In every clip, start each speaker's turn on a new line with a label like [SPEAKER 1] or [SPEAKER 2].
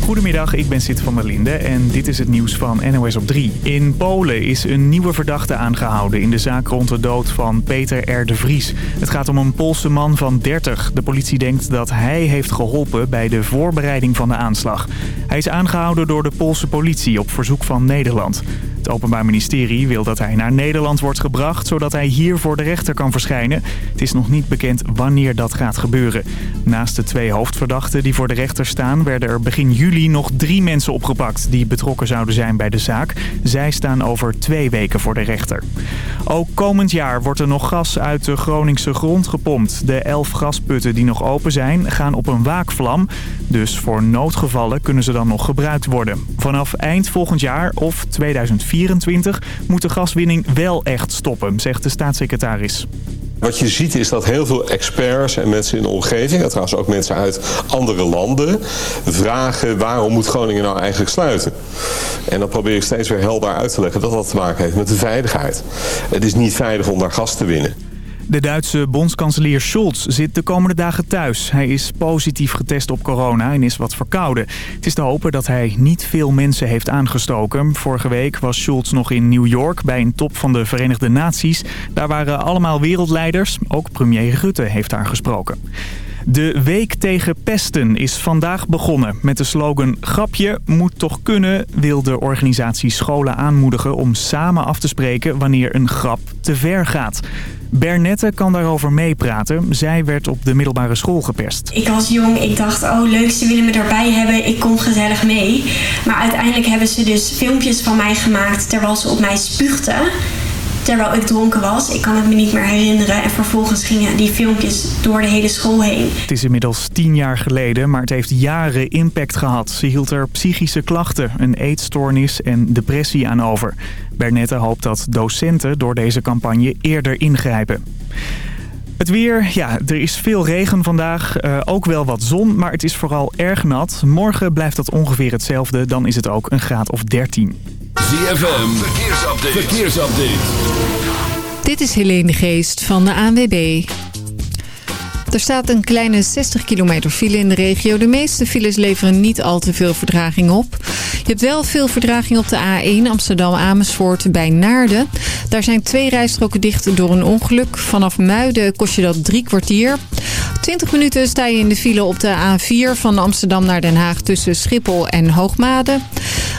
[SPEAKER 1] Goedemiddag, ik ben Sid van der Linde en dit is het nieuws van NOS op 3. In Polen is een nieuwe verdachte aangehouden in de zaak rond de dood van Peter R. de Vries. Het gaat om een Poolse man van 30. De politie denkt dat hij heeft geholpen bij de voorbereiding van de aanslag. Hij is aangehouden door de Poolse politie op verzoek van Nederland. Openbaar Ministerie wil dat hij naar Nederland wordt gebracht... zodat hij hier voor de rechter kan verschijnen. Het is nog niet bekend wanneer dat gaat gebeuren. Naast de twee hoofdverdachten die voor de rechter staan... werden er begin juli nog drie mensen opgepakt... die betrokken zouden zijn bij de zaak. Zij staan over twee weken voor de rechter. Ook komend jaar wordt er nog gas uit de Groningse grond gepompt. De elf gasputten die nog open zijn gaan op een waakvlam. Dus voor noodgevallen kunnen ze dan nog gebruikt worden. Vanaf eind volgend jaar of 2024 2024 moet de gaswinning wel echt stoppen, zegt de staatssecretaris.
[SPEAKER 2] Wat je ziet is dat heel veel experts en mensen in de omgeving... en trouwens ook mensen uit andere landen... vragen waarom moet Groningen nou eigenlijk sluiten? En dan probeer ik steeds weer helder uit te leggen... dat dat te maken heeft met de veiligheid. Het is niet veilig om daar gas te winnen.
[SPEAKER 1] De Duitse bondskanselier Scholz zit de komende dagen thuis. Hij is positief getest op corona en is wat verkouden. Het is te hopen dat hij niet veel mensen heeft aangestoken. Vorige week was Scholz nog in New York bij een top van de Verenigde Naties. Daar waren allemaal wereldleiders. Ook premier Rutte heeft daar gesproken. De Week tegen Pesten is vandaag begonnen. Met de slogan Grapje moet toch kunnen... wil de organisatie scholen aanmoedigen om samen af te spreken... wanneer een grap te ver gaat. Bernette kan daarover meepraten. Zij werd op de middelbare school gepest.
[SPEAKER 3] Ik was jong, ik dacht, oh leuk, ze willen me erbij hebben, ik kom gezellig mee. Maar uiteindelijk hebben ze dus filmpjes van mij gemaakt terwijl ze op mij spuugden terwijl ik dronken was. Ik kan het me niet meer herinneren. En vervolgens gingen die filmpjes door de hele school heen.
[SPEAKER 1] Het is inmiddels tien jaar geleden, maar het heeft jaren impact gehad. Ze hield er psychische klachten, een eetstoornis en depressie aan over. Bernette hoopt dat docenten door deze campagne eerder ingrijpen. Het weer, ja, er is veel regen vandaag, uh, ook wel wat zon, maar het is vooral erg nat. Morgen blijft dat ongeveer hetzelfde, dan is het ook een graad of 13.
[SPEAKER 4] ZFM, verkeersupdate. verkeersupdate.
[SPEAKER 5] Dit is Helene Geest van de ANWB. Er staat een kleine 60 kilometer file in de regio. De meeste files leveren niet al te veel verdraging op. Je hebt wel veel verdraging op de A1 Amsterdam-Amersfoort bij Naarden. Daar zijn twee rijstroken dicht door een ongeluk. Vanaf Muiden kost je dat drie kwartier. 20 minuten sta je in de file op de A4 van Amsterdam naar Den Haag tussen Schiphol en Hoogmade.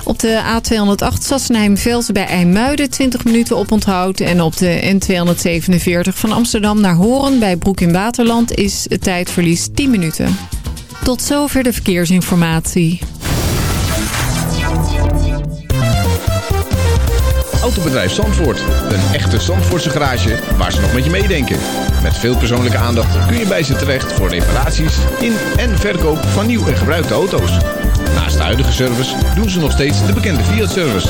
[SPEAKER 5] Op de A208 Sassenheim-Velsen bij IJmuiden 20 minuten op onthoud. En op de N247 van Amsterdam naar Horen bij Broek in Waterland is het tijdverlies 10 minuten. Tot zover de verkeersinformatie.
[SPEAKER 6] Autobedrijf Zandvoort. Een echte Zandvoortse garage waar ze nog met je meedenken. Met veel persoonlijke aandacht kun je bij ze terecht voor reparaties in en verkoop van nieuw en gebruikte auto's. Naast de huidige service doen ze nog steeds de bekende Fiat-service.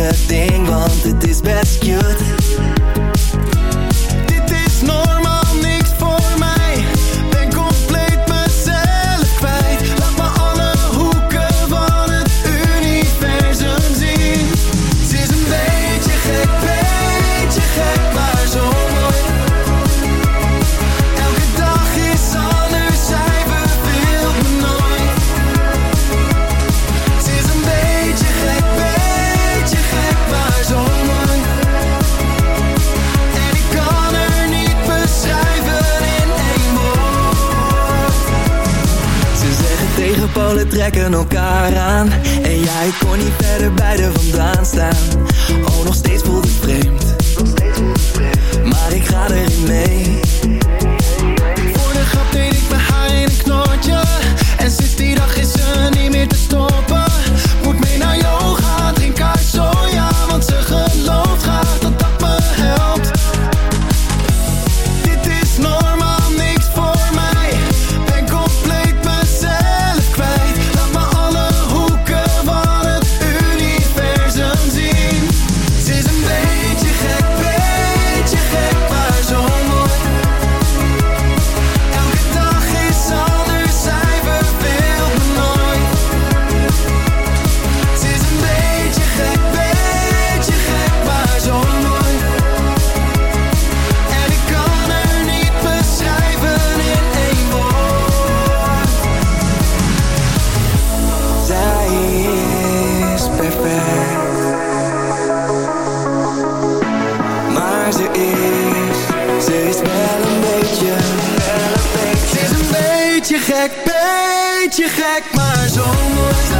[SPEAKER 7] The thing gek, beetje gek, maar zo mooi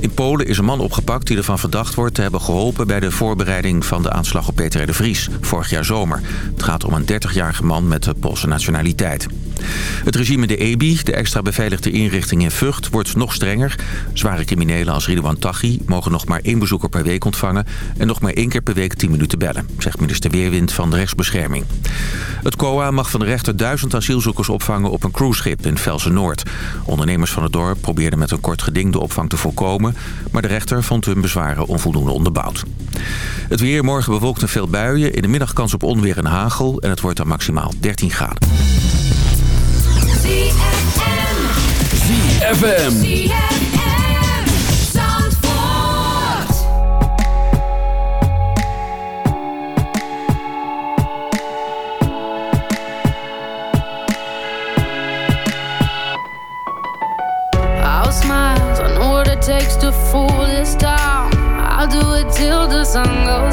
[SPEAKER 8] In Polen is een man opgepakt die ervan verdacht wordt te hebben geholpen... bij de voorbereiding van de aanslag op Peter de Vries vorig jaar zomer. Het gaat om een 30-jarige man met de Poolse nationaliteit. Het regime de EBI, de extra beveiligde inrichting in Vught, wordt nog strenger. Zware criminelen als Ridouan Tachi mogen nog maar één bezoeker per week ontvangen... en nog maar één keer per week 10 minuten bellen, zegt minister Weerwind van de Rechtsbescherming. Het COA mag van de rechter duizend asielzoekers opvangen op een cruiseschip in Velsen Noord. Ondernemers van het dorp probeerden met een kort geding de opvang te voorkomen maar de rechter vond hun bezwaren onvoldoende onderbouwd. Het weer morgen bewolkt en veel buien. In de middag kans op onweer en hagel. En het wordt dan maximaal 13 graden.
[SPEAKER 4] ZFM.
[SPEAKER 9] sun goes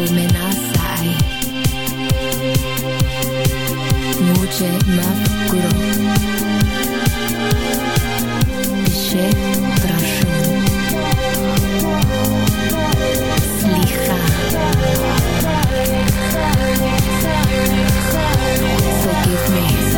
[SPEAKER 9] Come nasai Muce mafkuro. Piše prašum Slicha. Forgive me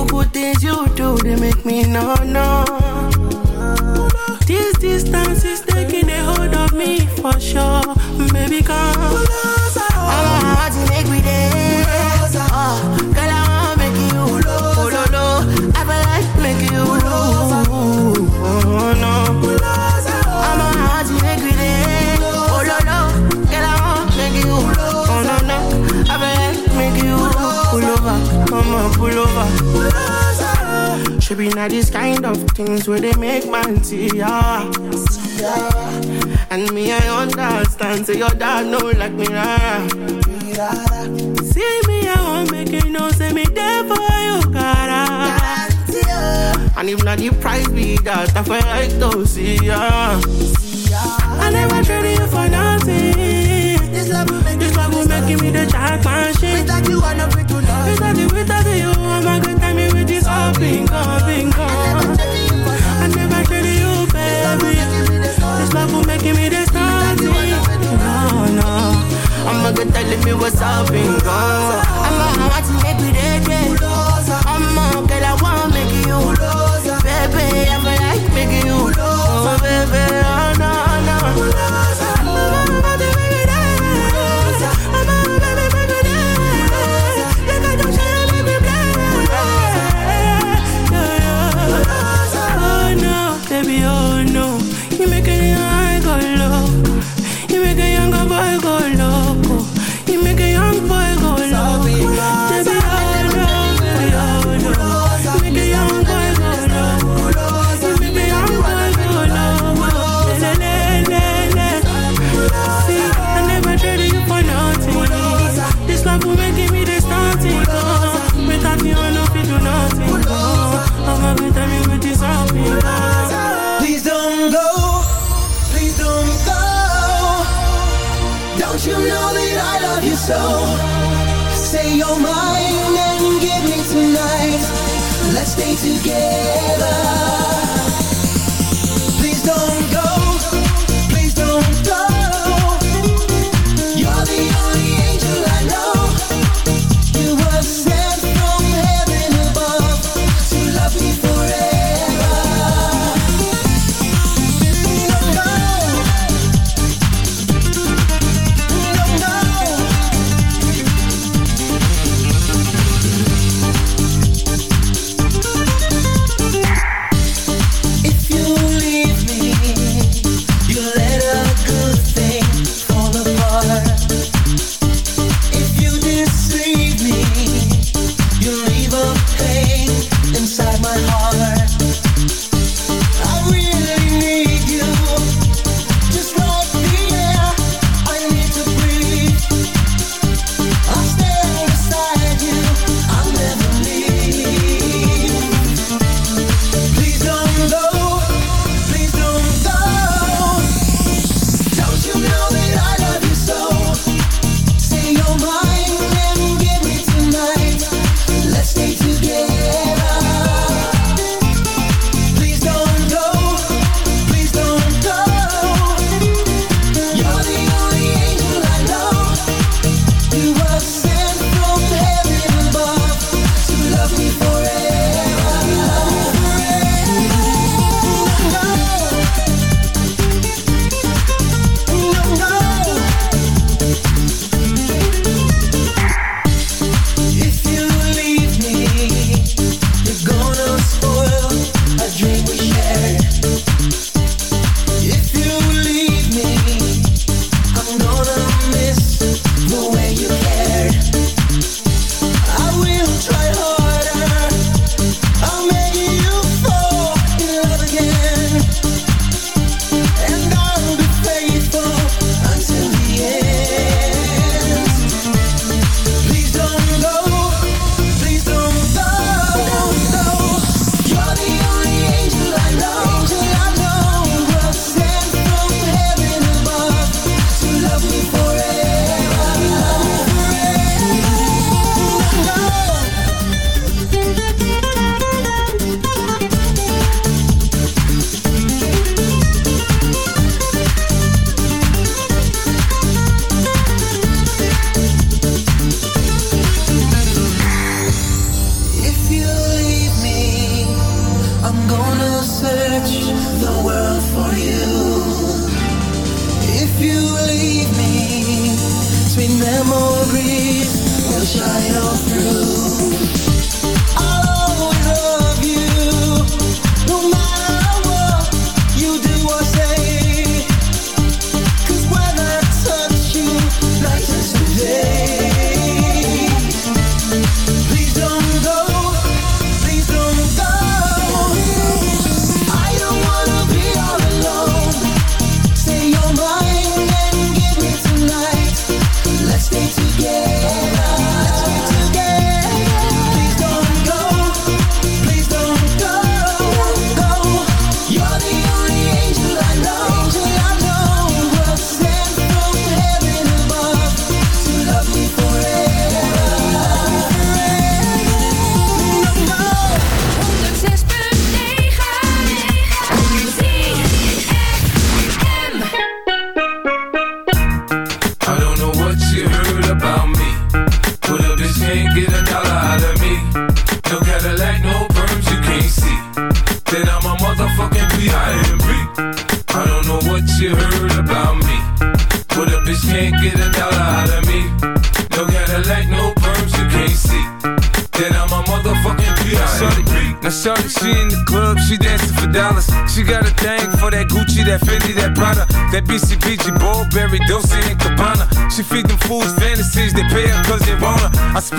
[SPEAKER 9] People good things you
[SPEAKER 10] do, they make me no, no. This distance is taking a hold of me for sure. Baby, come. Should be not these kind of things where they make man see ya. Yeah. And me, I understand. Say your dad know like me. Rara. See me, I won't make it no. Say me there for you, cara. Ah. And if not, the price be that. I feel like to see ya. See ya. I never traded you for nothing. This love will make, this love will make me the jack machine. Without you, I know we do love. Without you, without you, I'm a good bingo, bingo. I never tell you, baby. This love will making me this naughty. No, no. I'ma go telling me what's up, bingo. I'ma want to get you I'ma girl, I wanna make you. Baby, I'ma like making you. Oh, baby, baby, oh no. You make a young go low. You make a younger boy go
[SPEAKER 7] Let's stay together.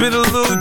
[SPEAKER 7] been a
[SPEAKER 11] little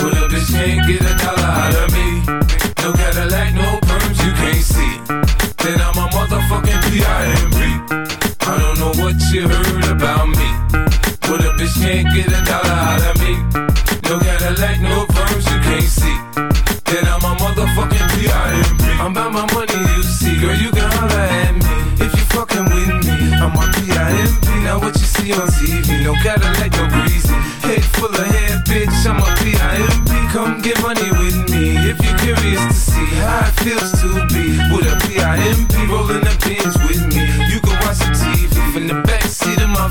[SPEAKER 11] But a bitch can't get a dollar out of me. No Cadillac, no perms, you can't see. Then I'm a motherfucking P.I.M.P. I don't know what you heard about me. But a bitch can't get a dollar out of me. No Cadillac, no perms, you can't see. Then I'm a motherfucking P.I.M.P. I'm about my money, you see. Girl, you can holler at me. If you fucking with me, I'm a P.I.M.P. Now what you see on TV, no Cadillac, Come get money with me if you're curious to see how it feels to be with a P.I.M.P. rolling the pins with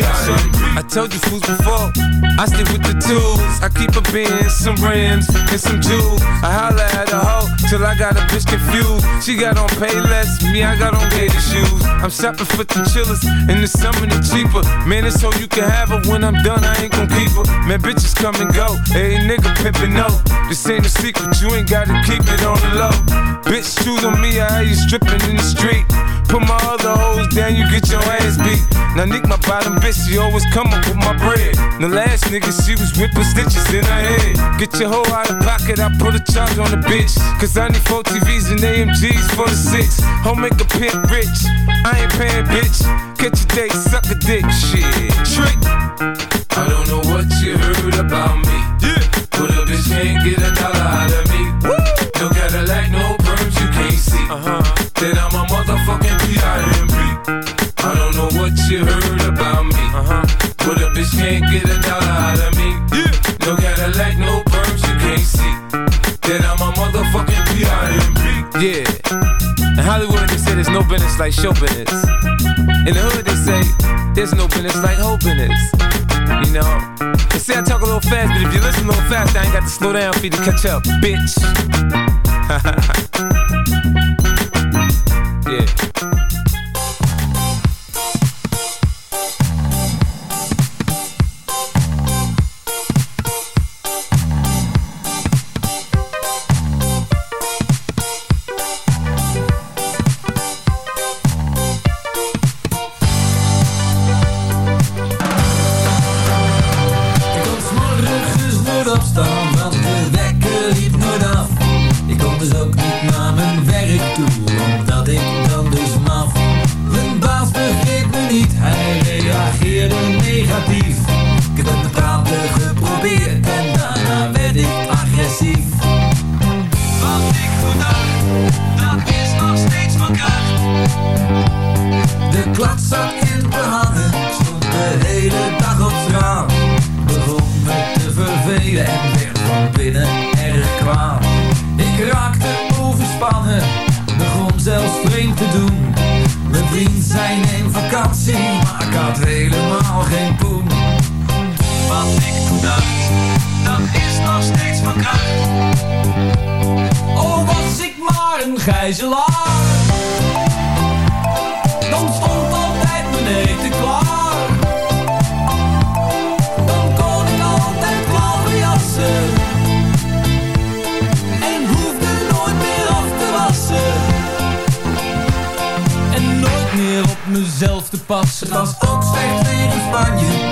[SPEAKER 11] I told you fools before, I stick with the tools. I keep a bin, some rims, and some jewels. I holla at a hoe till I got a bitch confused. She got on pay less, me, I got on gator shoes. I'm shopping for the chillers, in the summer they cheaper. Man, it's so you can have her when I'm done, I ain't gon' keep her. Man, bitches come and go, hey nigga pimpin' no. This ain't a secret, you ain't gotta keep it on the low. Bitch, shoes on me, I have you stripping in the street. Put my other hoes down, you get your ass beat. Now Nick, my bottom bitch, she always come up with my bread. The last nigga, she was whipping stitches in her head. Get your hoe out of pocket, I put a charge on the bitch. Cause I need four TVs and AMGs for the six. Home make a pimp rich. I ain't paying, bitch. Catch a date, suck a dick, shit. Trick. I don't know what you heard about me. Yeah. But a bitch can't get a dollar out of me. Woo. No Cadillac, no perms, you can't see. Uh-huh. Then I'm a motherfucking P.I.M.P. I don't know what you heard about me. Uh-huh. But a bitch can't get a dollar out of me. Yeah. No Cadillac, no perms, you can't see. Then I'm a motherfucking P.I.M.P. Yeah. In Hollywood, they say there's no business like show business. In the hood, they say there's no business like whole business. You know? They say I talk a little fast, but if you listen a little fast, I ain't got to slow down for you to catch up, bitch.
[SPEAKER 12] gijzelaar. Dan stond altijd mijn eten klaar. Dan kon ik altijd blauwe jassen. En hoefde nooit meer af te wassen. En nooit meer op mezelf te passen. Het was ook slecht weer in Spanje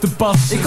[SPEAKER 12] De pas. Ik